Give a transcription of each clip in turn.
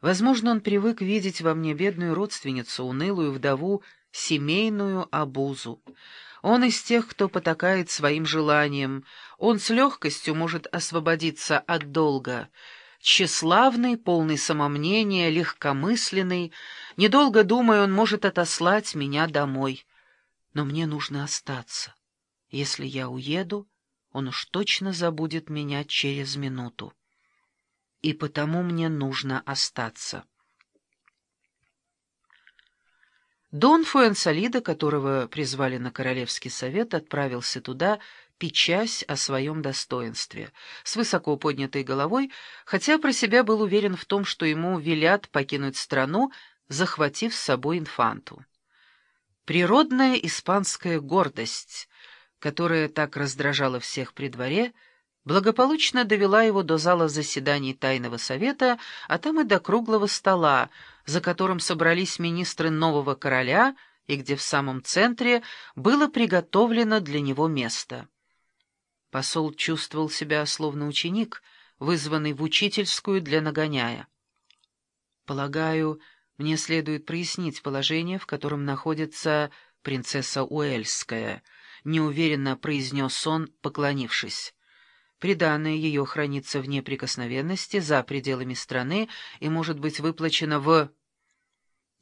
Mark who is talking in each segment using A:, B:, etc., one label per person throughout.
A: Возможно, он привык видеть во мне бедную родственницу, унылую вдову, семейную обузу. Он из тех, кто потакает своим желаниям. Он с легкостью может освободиться от долга. Тщеславный, полный самомнения, легкомысленный. Недолго думая, он может отослать меня домой. Но мне нужно остаться. Если я уеду, он уж точно забудет меня через минуту. И потому мне нужно остаться. Дон Фуэнсалида, которого призвали на Королевский совет, отправился туда, печась о своем достоинстве, с высоко поднятой головой, хотя про себя был уверен в том, что ему велят покинуть страну, захватив с собой инфанту. Природная испанская гордость, которая так раздражала всех при дворе, благополучно довела его до зала заседаний Тайного Совета, а там и до круглого стола, за которым собрались министры нового короля и где в самом центре было приготовлено для него место. Посол чувствовал себя словно ученик, вызванный в учительскую для нагоняя. «Полагаю, мне следует прояснить положение, в котором находится принцесса Уэльская», — неуверенно произнес он, поклонившись. Приданное ее хранится в неприкосновенности за пределами страны и может быть выплачено в...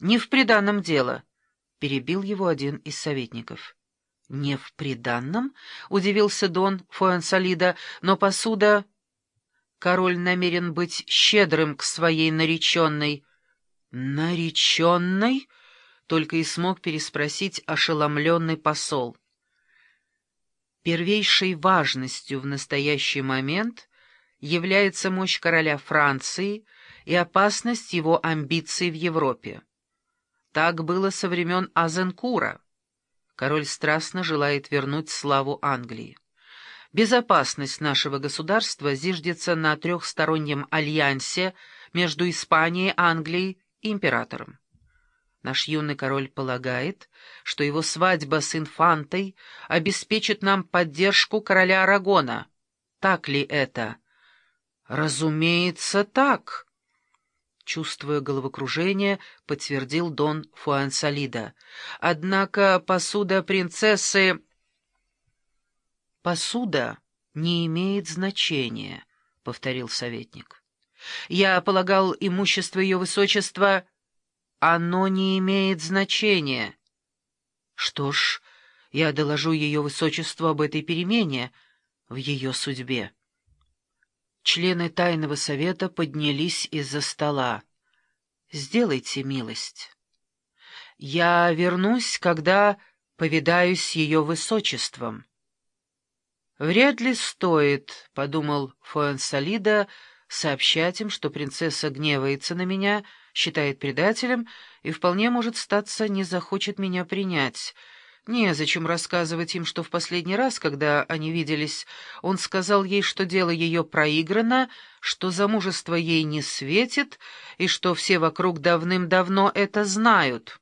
A: «Не в приданном дело», — перебил его один из советников. «Не в приданном?» — удивился Дон Фуэнсалида, «но посуда...» Король намерен быть щедрым к своей нареченной. «Нареченной?» — только и смог переспросить ошеломленный посол. Первейшей важностью в настоящий момент является мощь короля Франции и опасность его амбиций в Европе. Так было со времен Азенкура. Король страстно желает вернуть славу Англии. Безопасность нашего государства зиждется на трехстороннем альянсе между Испанией, Англией и императором. Наш юный король полагает, что его свадьба с инфантой обеспечит нам поддержку короля Арагона. Так ли это? Разумеется, так. Чувствуя головокружение, подтвердил Дон Фуансалида. Однако посуда принцессы... Посуда не имеет значения, — повторил советник. Я полагал, имущество ее высочества... Оно не имеет значения. Что ж, я доложу ее высочеству об этой перемене в ее судьбе. Члены тайного совета поднялись из-за стола. «Сделайте милость. Я вернусь, когда повидаюсь ее высочеством». «Вряд ли стоит», — подумал Фуэнсалида, — «сообщать им, что принцесса гневается на меня, считает предателем и вполне может статься не захочет меня принять». Незачем рассказывать им, что в последний раз, когда они виделись, он сказал ей, что дело ее проиграно, что замужество ей не светит и что все вокруг давным-давно это знают.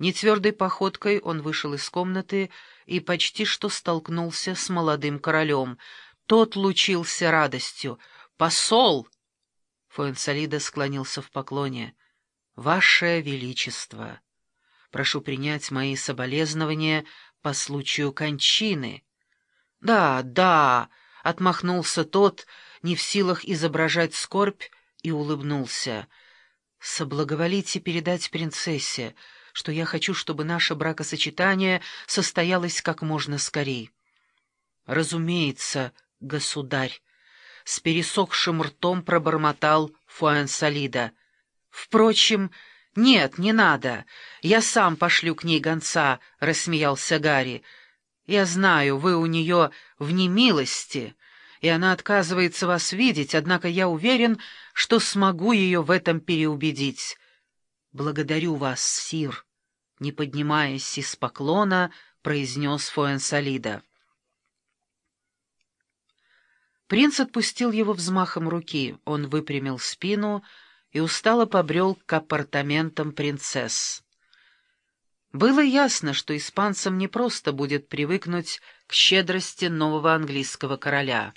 A: Нетвердой походкой он вышел из комнаты и почти что столкнулся с молодым королем. Тот лучился радостью. «Посол!» Фуэнсалида склонился в поклоне. «Ваше Величество!» Прошу принять мои соболезнования по случаю кончины». «Да, да», — отмахнулся тот, не в силах изображать скорбь, и улыбнулся. «Соблаговолите передать принцессе, что я хочу, чтобы наше бракосочетание состоялось как можно скорей». «Разумеется, государь», — с пересохшим ртом пробормотал Фуэнсалида. «Впрочем, — «Нет, не надо. Я сам пошлю к ней гонца», — рассмеялся Гарри. «Я знаю, вы у нее в немилости, и она отказывается вас видеть, однако я уверен, что смогу ее в этом переубедить. Благодарю вас, сир», — не поднимаясь из поклона, произнес Фуэнсалида. Принц отпустил его взмахом руки, он выпрямил спину — и устало побрел к апартаментам принцесс. Было ясно, что испанцам не просто будет привыкнуть к щедрости нового английского короля,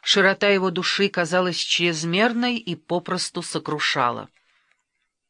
A: Широта его души казалась чрезмерной и попросту сокрушала.